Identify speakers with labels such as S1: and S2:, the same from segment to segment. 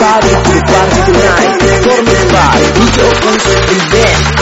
S1: up everybody to the party. Tonight Performance by DJ Opus Present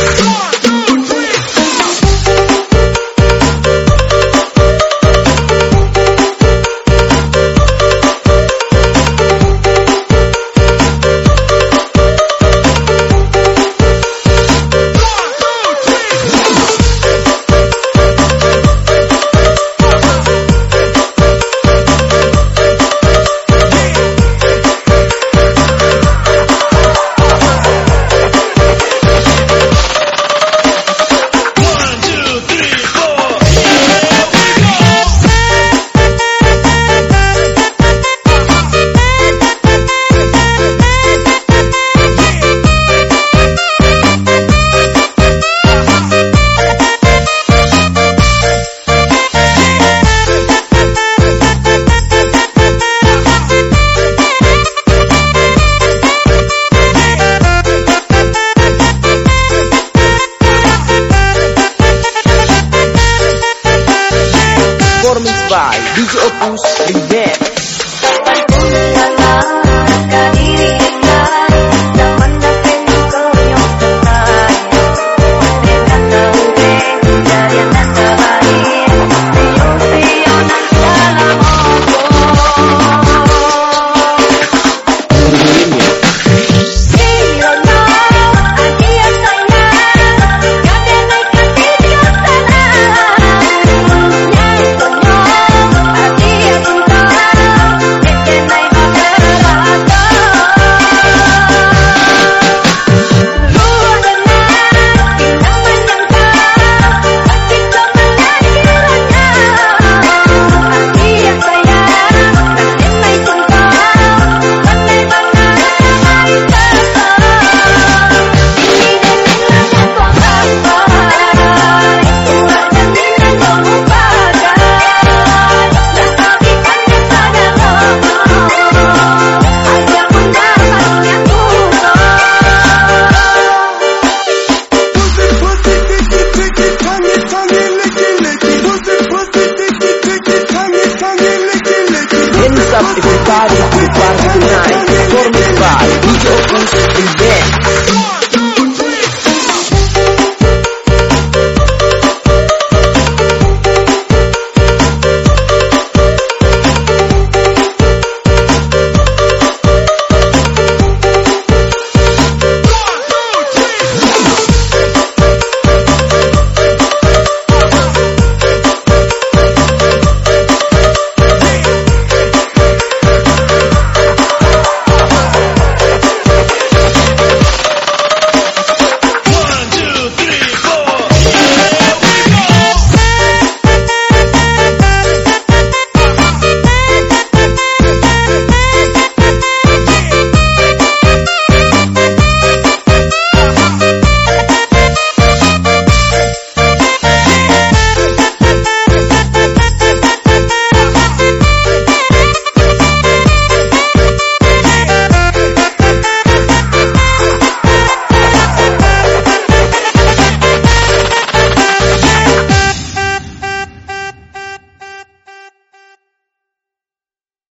S1: DJ Opus Present up everybody to the party tonight Performance by DJ Opus Present